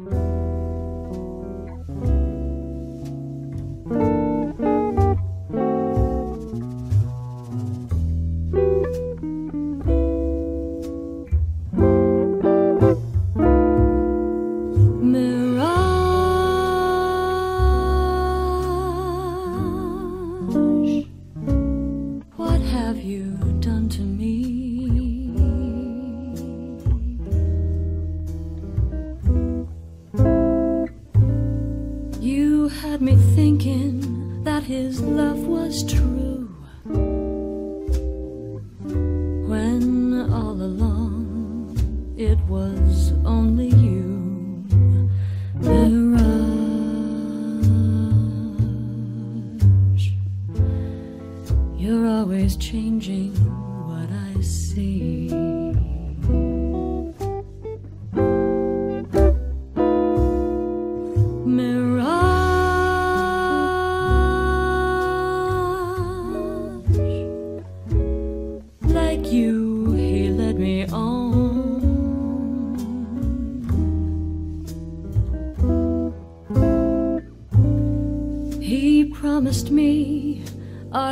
Mm-hmm.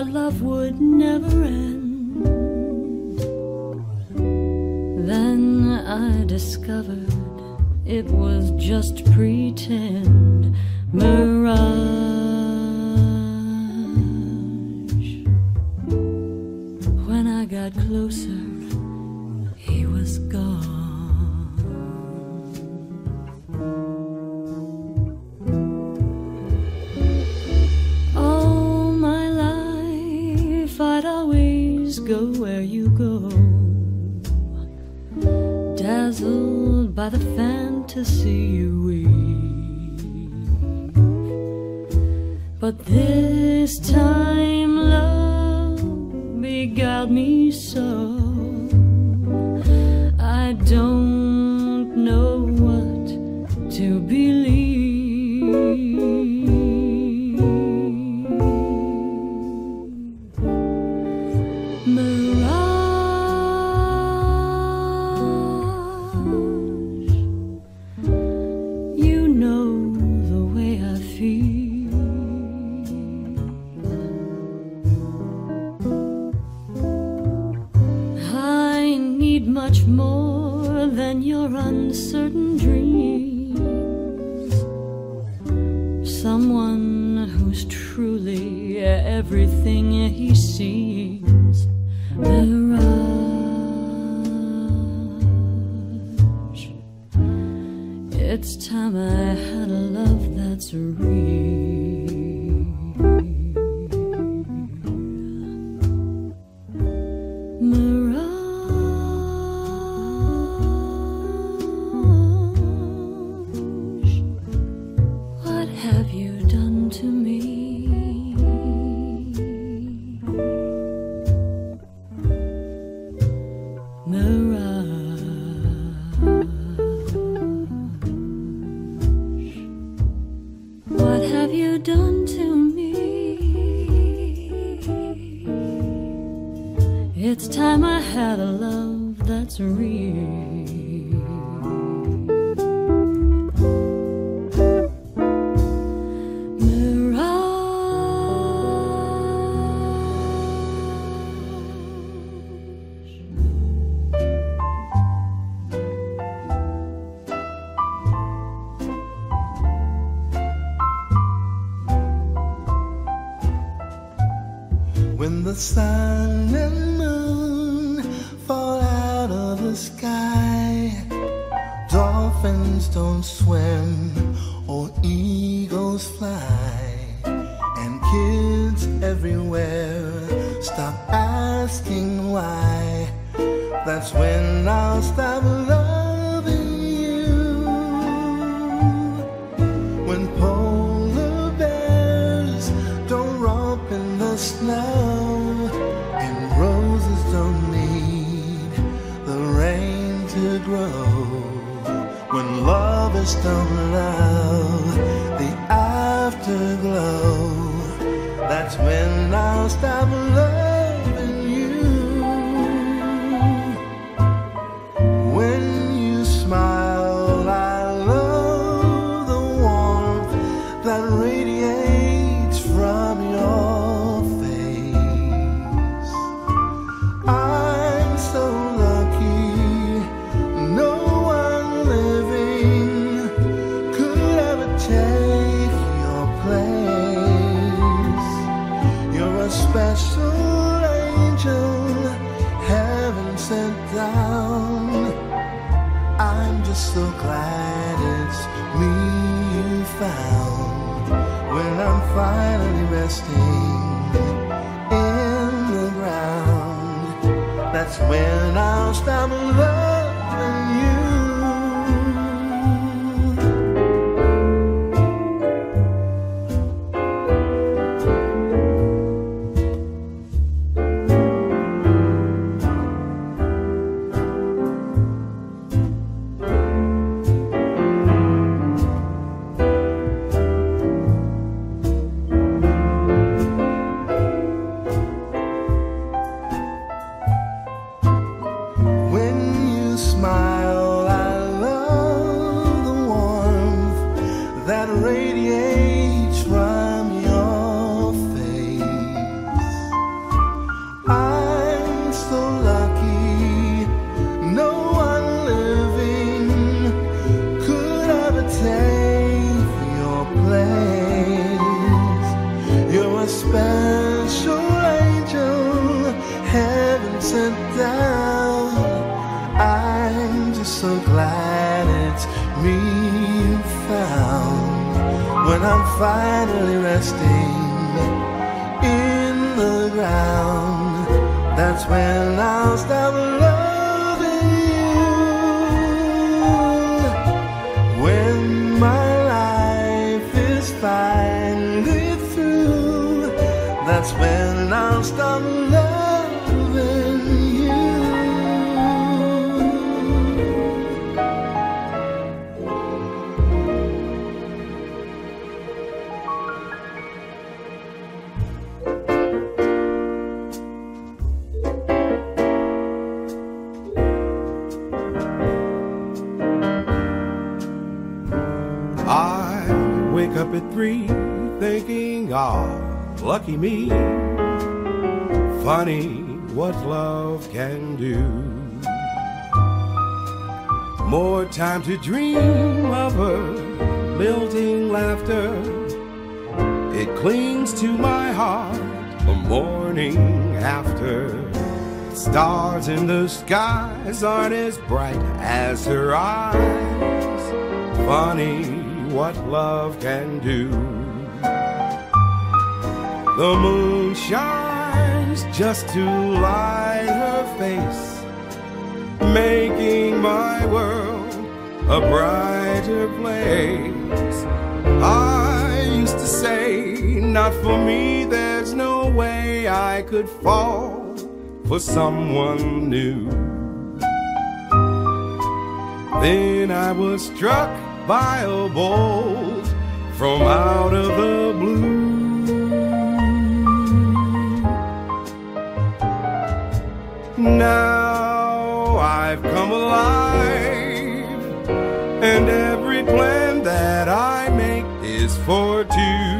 love would. know what to believe. sun and moon fall out of the sky. Dolphins don't swim or eagles fly. And kids everywhere stop asking why. That's when I'll stop loving you. When polar bears don't romp in the snow. just don't the afterglow. That's when I'll stop loving. Sent down. I'm just so glad it's me you found when I'm finally resting in the ground. That's when I'll stop loving you. When my life is finally through, that's when I'll stop loving wake up at three thinking, ah, lucky me. Funny what love can do. More time to dream of her lilting laughter. It clings to my heart the morning after. Stars in the skies aren't as bright as her eyes. Funny what love can do. The moon shines just to light her face, making my world a brighter place. I used to say, not for me, there's no way I could fall for someone new. Then I was struck by a bolt from out of the blue. Now I've come alive, and every plan that I make is for two.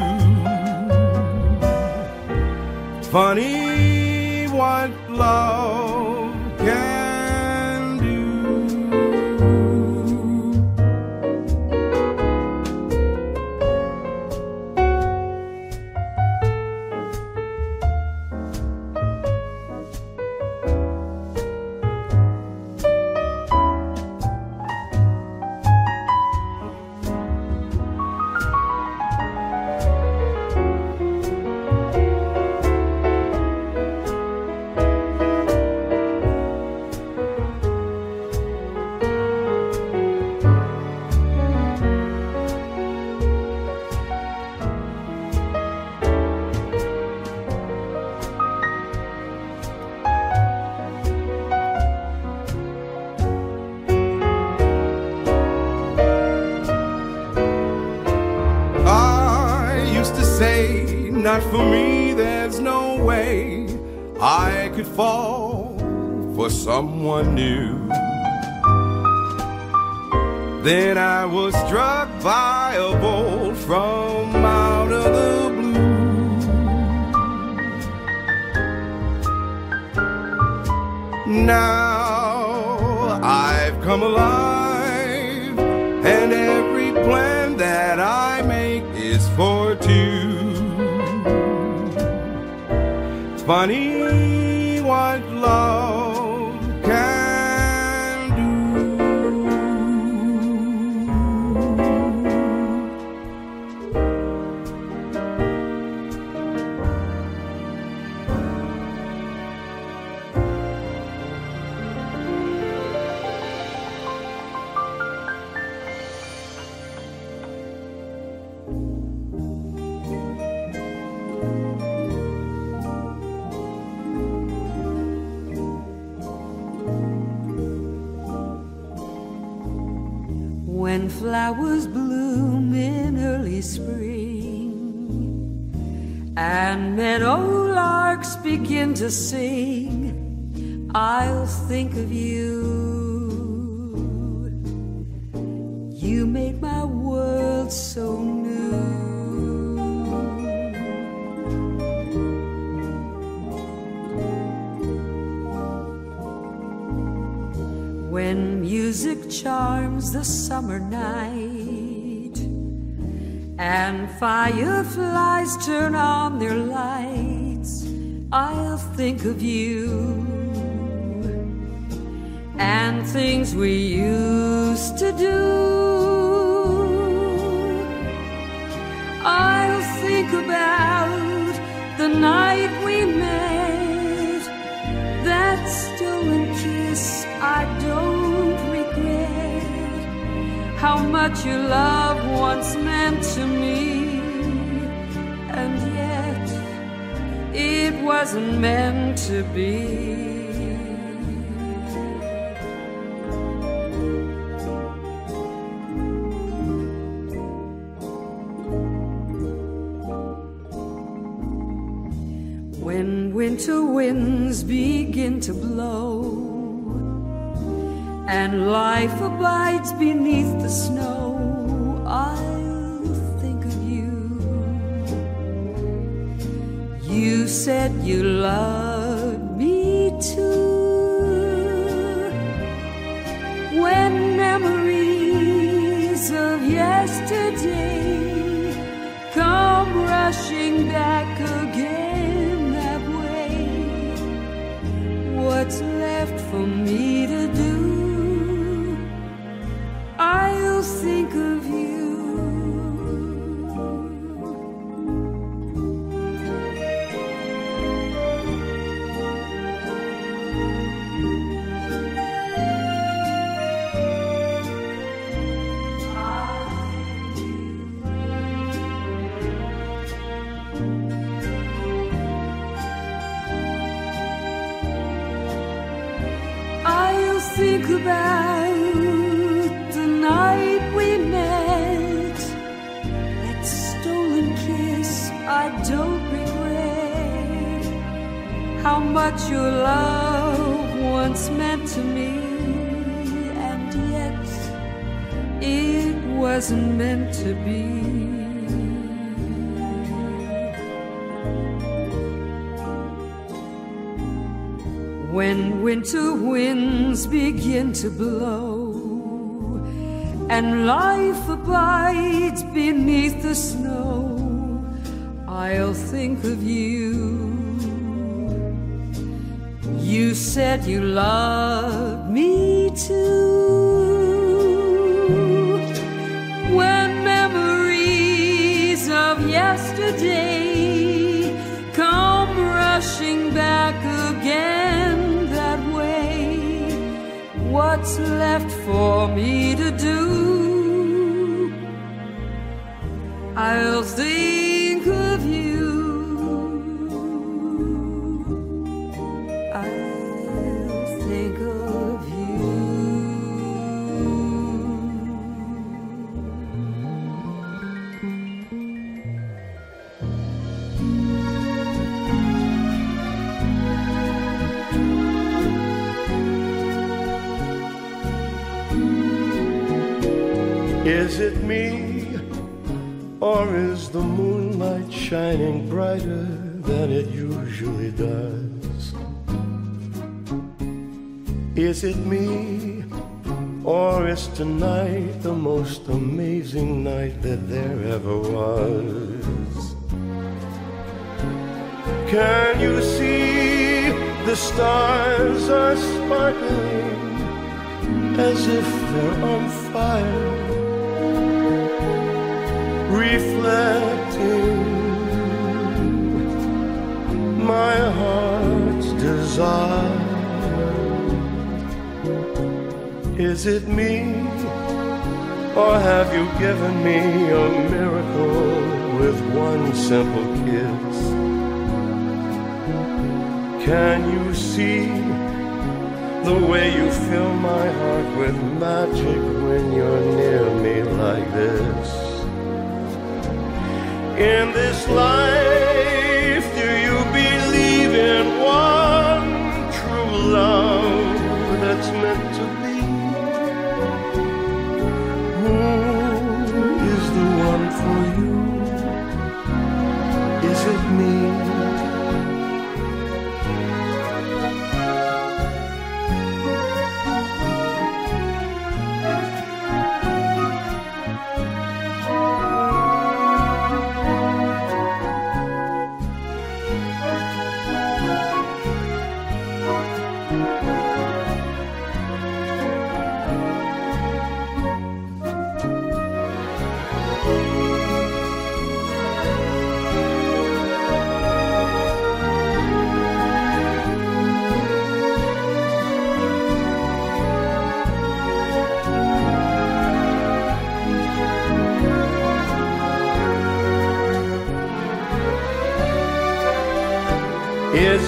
Funny what love someone new. Then I was struck by a bolt from out of the blue. Now I've come alive, and every plan that I make is for two. Funny and meadowlarks oh, begin to sing, I'll think of you. You made my world so new. When music charms the summer night and fireflies turn on their lights, I'll think of you and things we used to do. I'll think about the night How much your love once meant to me, and yet it wasn't meant to be. When winter winds begin to blow and life abides beneath the snow, I'll think of you. You said you loved me too. Much your love once meant to me, and yet it wasn't meant to be. When winter winds begin to blow and life abides beneath the snow, I'll think of you. Said you loved me too. When memories of yesterday come rushing back again that way, what's left for me to do? I'll think Is it me, or is the moonlight shining brighter than it usually does? Is it me, or is tonight the most amazing night that there ever was? Can you see the stars are sparkling as if they're on fire? Is it me, or have you given me a miracle with one simple kiss? Can you see the way you fill my heart with magic when you're near me like this? in this life do you believe in one true love that's meant to be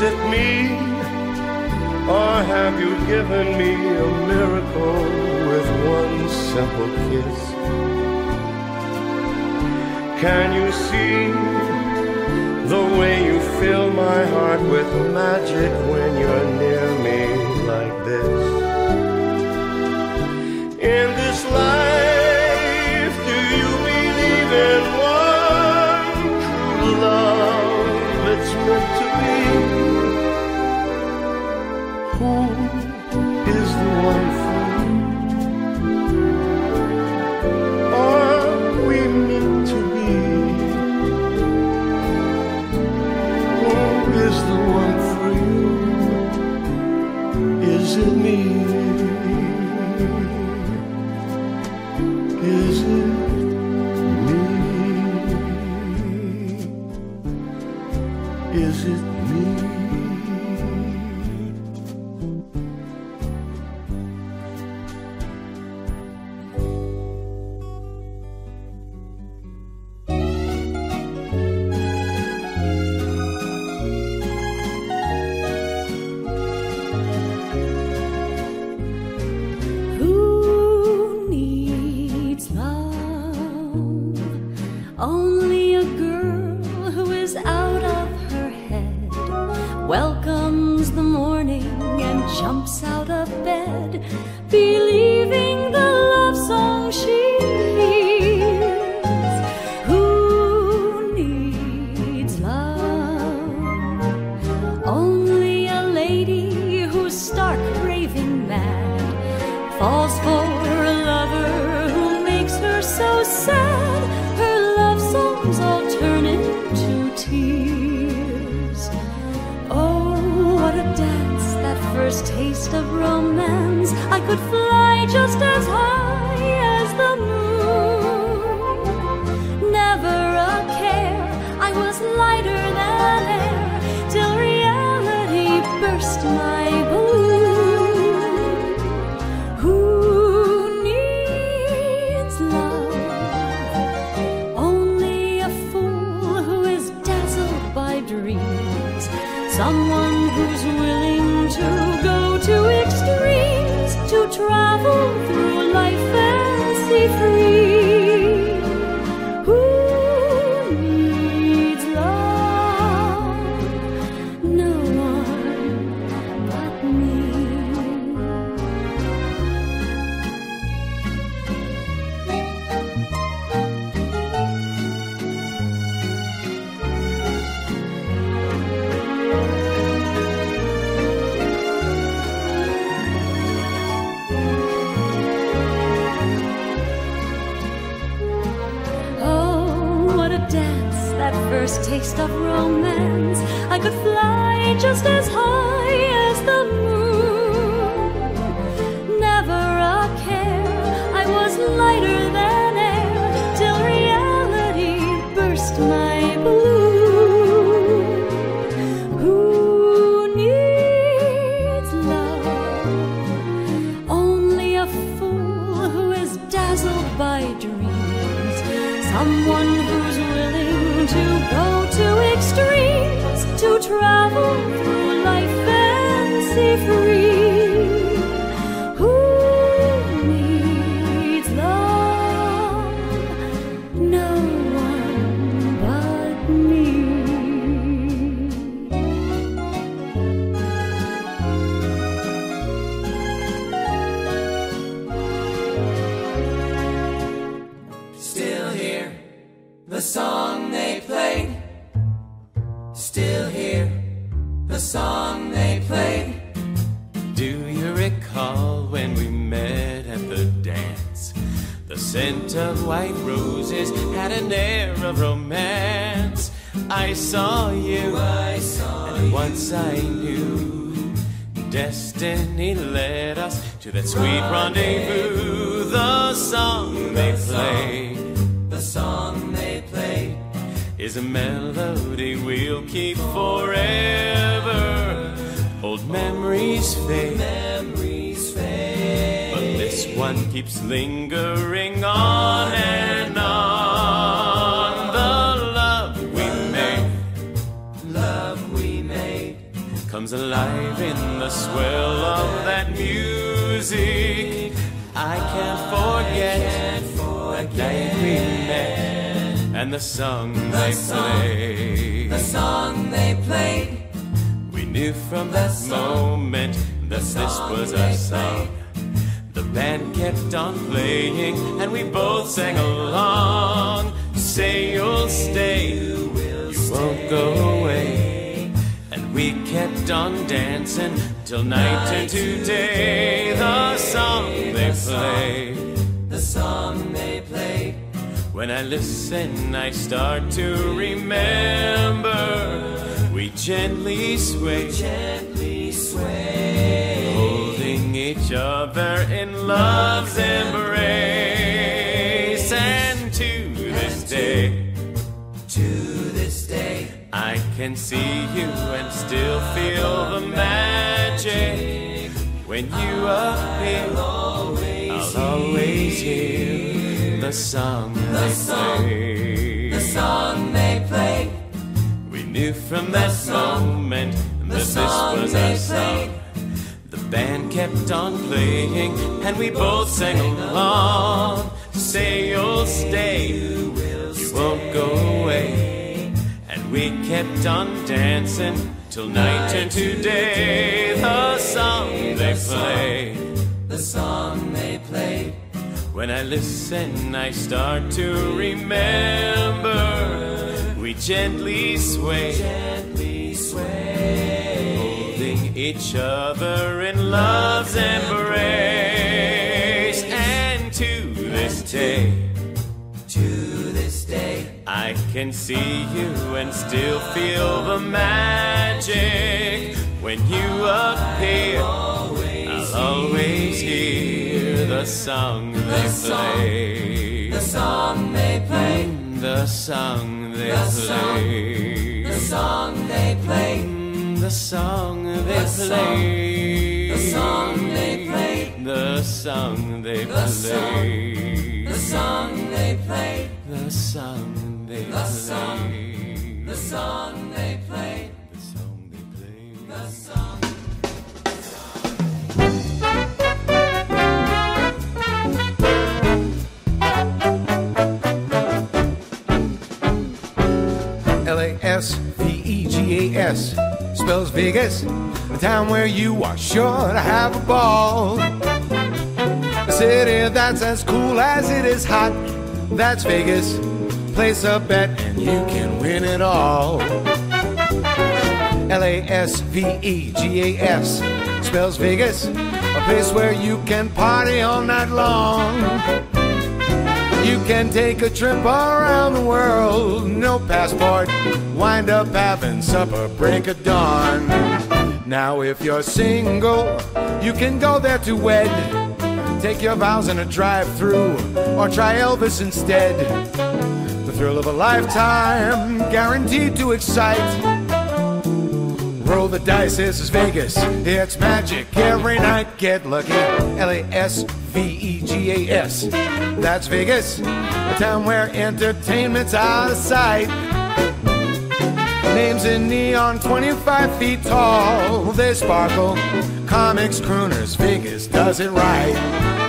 Is it me? Or have you given me a miracle with one simple kiss? Can you see the way you fill my heart with magic when you're near me? Alive in the swell of that music. I can't forget that night we met and the song they played. The song they played. We knew from that moment that this was our song. The band kept on playing and we both sang along. Say you'll stay, you won't go away. And we kept on dancing till night into day. The song they played. The song they play. When I listen, I start to remember. We gently sway, Gently sway. holding each other in love's embrace. And to this day, can see you and still feel the magic. When you appear, I'll always hear the song they play. The song they played. We knew from that moment that this was our song. The band kept on playing and we both sang along. Say you'll stay, you won't go away. And we kept on dancing till night into day. The song they played. The song they played. When I listen, I start to remember. We gently sway, Gently sway. holding each other in love's embrace. And to this day, To this day. I can see you and still feel the magic. When you appear, I'll always hear the song they play. The song they played. Mm, the song they The song- play. The song they played. Mm, the song they play. the song they played. The song they play. The song they played. The song they The song- The song they played. The song they play. The song. L A S V E G A S spells Vegas, a town where you are sure to have a ball. A city that's as cool as it is hot. That's Vegas. Place a bet and you can win it all. L A S V E G A S spells Vegas, a place where you can party all night long. You can take a trip around the world, no passport, wind up having supper, break of dawn. Now, if you're single, you can go there to wed. Take your vows in a drive through, or try Elvis instead. Thrill of a lifetime, guaranteed to excite. Roll the dice, this is Vegas. It's magic every night. Get lucky. L A S V E G A S. That's Vegas, a town where entertainment's out of sight. Names in neon, 25 feet tall. They sparkle. Comics, crooners, Vegas does it right.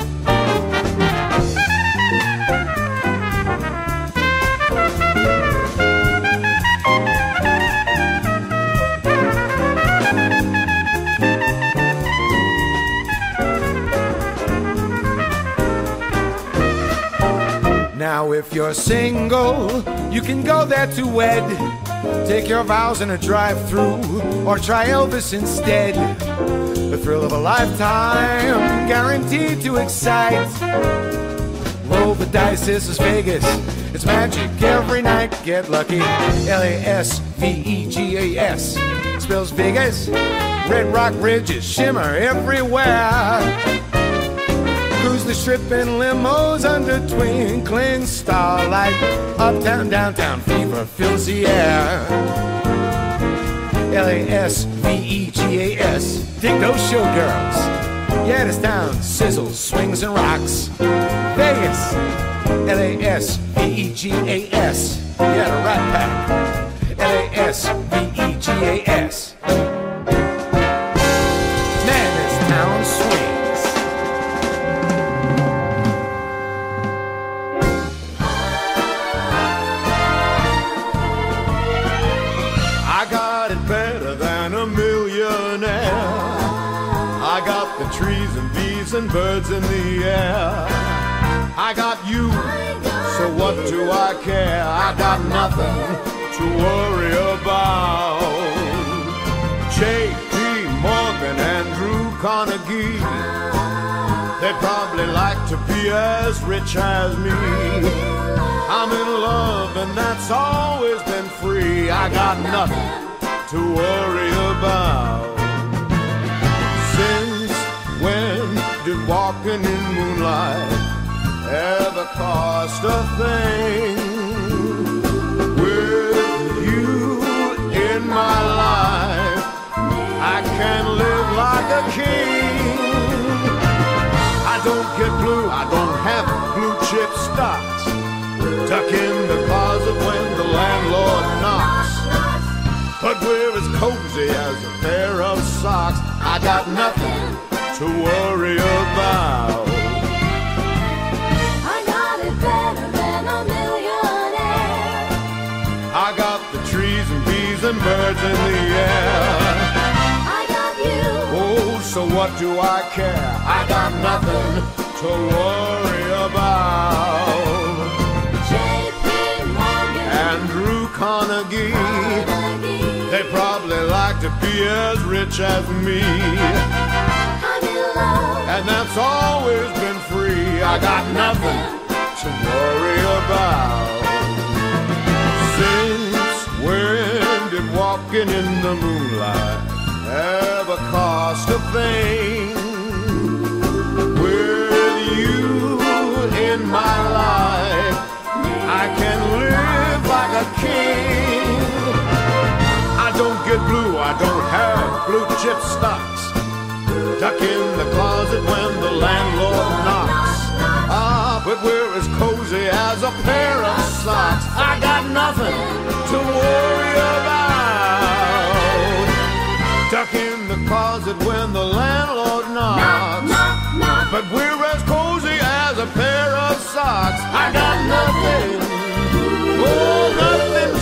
If you're single, you can go there to wed. Take your vows in a drive through, or try Elvis instead. The thrill of a lifetime, guaranteed to excite. Roll the dice, this is Vegas. It's magic every night. Get lucky. L A S V E G A S. Spells Vegas. Red Rock Ridges shimmer everywhere. Cruise the strip in limos under twinkling starlight. Uptown, downtown fever fills the air. L A S V E G A S. Dig those showgirls. Yeah, this town sizzles, swings, and rocks. Vegas. L A S V E G A S. Yeah, the Rat Pack. L A S V E G A S. birds in the air. I got you, so what do I care? I got nothing to worry about. J.P. Morgan Andrew Carnegie, they probably like to be as rich as me. I'm in love and that's always been free. I got nothing to worry about. Did walking in moonlight ever cost a thing? With you in my life, I can live like a king. I don't get blue, I don't have blue chip stocks. Tuck in the closet when the landlord knocks. But we're as cozy as a pair of socks. I got nothing to worry about. I got it better than a millionaire. I got the trees and bees and birds in the air. I got you. Oh, so what do I care? I got nothing to worry about. J.P. Morgan. Andrew Carnegie, Carnegie. they probably like to be as rich as me. And that's always been free. I got nothing to worry about. Since when did walking in the moonlight ever cost a thing? With you in my life, I can live like a king. I don't get blue, I don't have blue chip stocks. Tuck in the closet when the landlord knocks. Ah, but we're as cozy as a pair of socks. I got nothing to worry about. Tuck in the closet when the landlord knocks. Knock, knock. But we're as cozy as a pair of socks. I got nothing, oh, nothing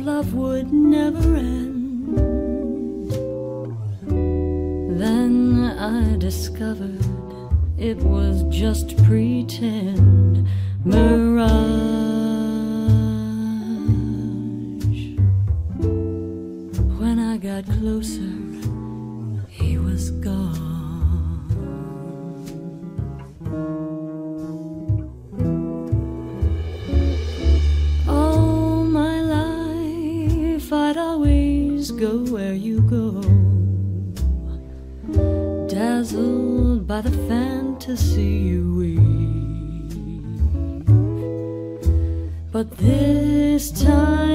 love would. But this time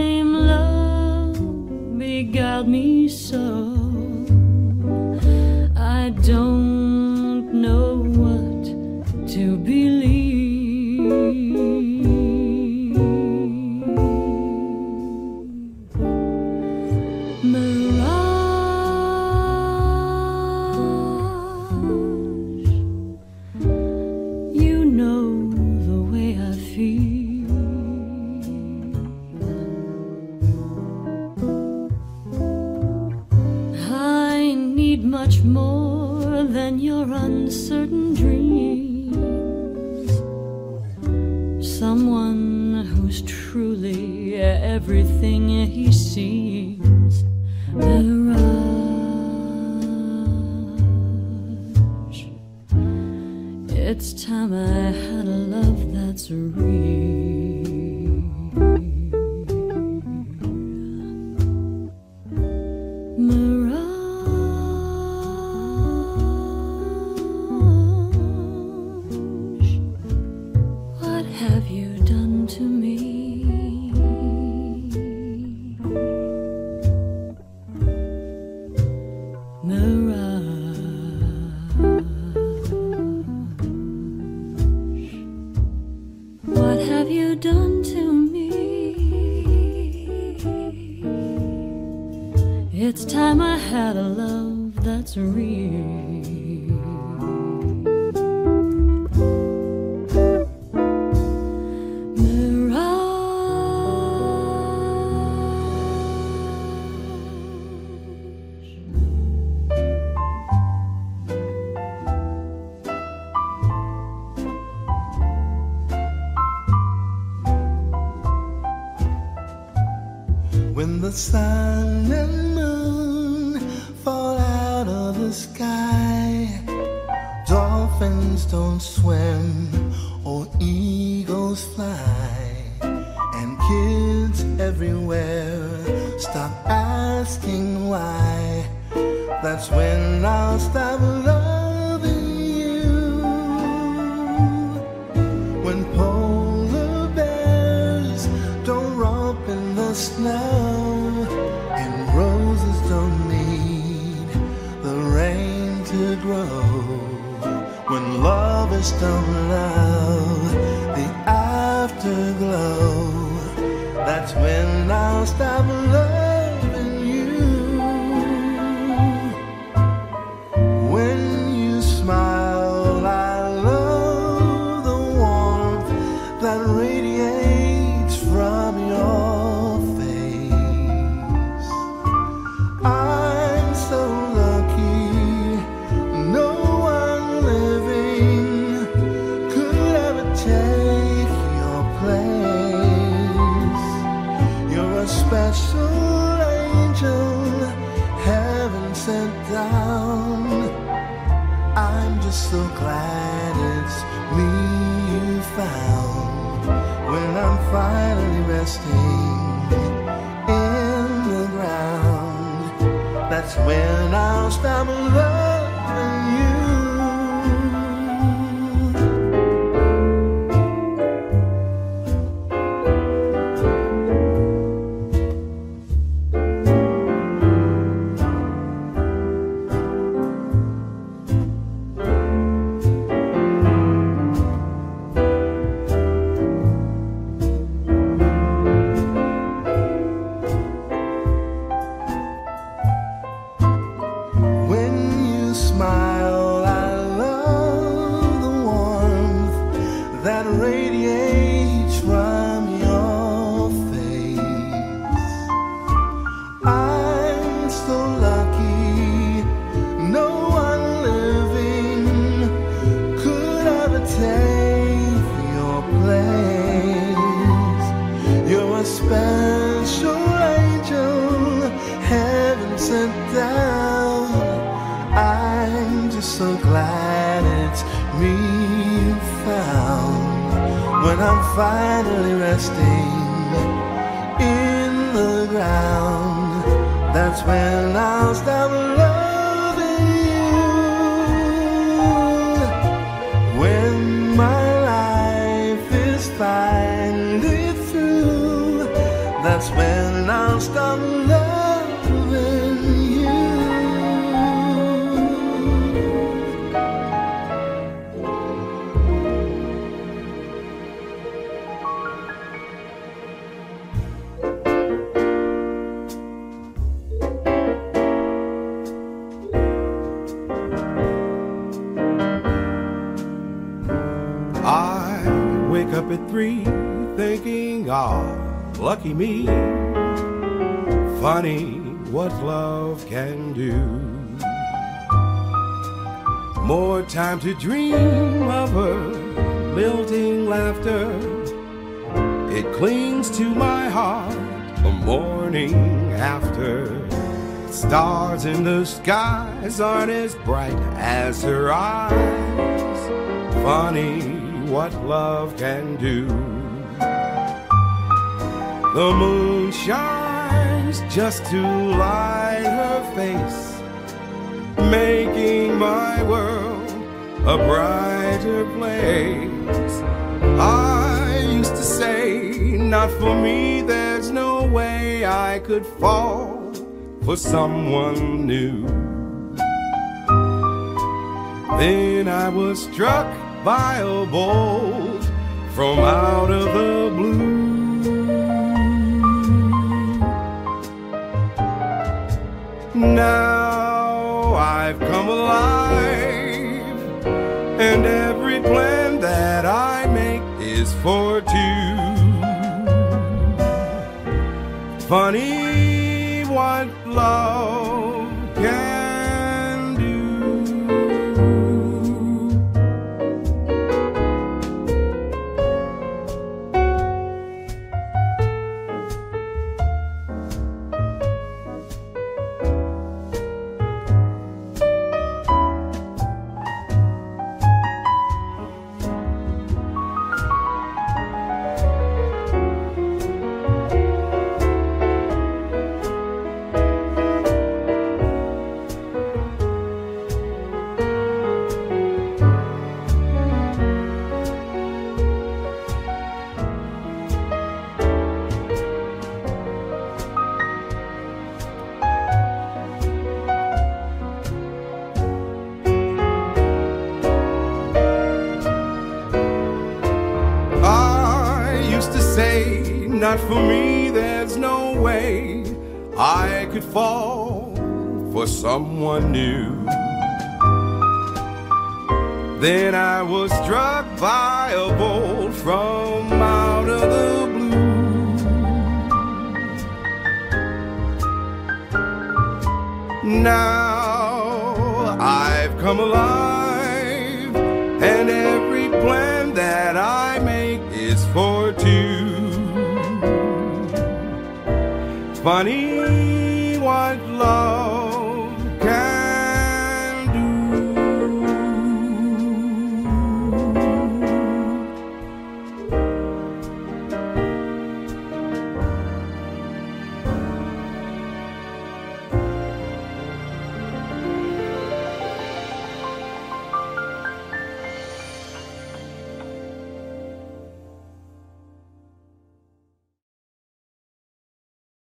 sun and moon fall out of the sky. Dolphins don't swim or eagles fly. And kids everywhere stop asking why. That's when I'll stop loving. just don't the afterglow. That's when I'll start. Finally resting in the ground. That's when I'll stop lucky me. Funny what love can do. More time to dream of her lilting laughter. It clings to my heart the morning after. Stars in the skies aren't as bright as her eyes. Funny what love can do. The moon shines just to light her face, making my world a brighter place. I used to say, not for me, there's no way I could fall for someone new. Then I was struck by a bolt from out of the blue. Now I've come alive, and every plan that I make is for two. Funny what love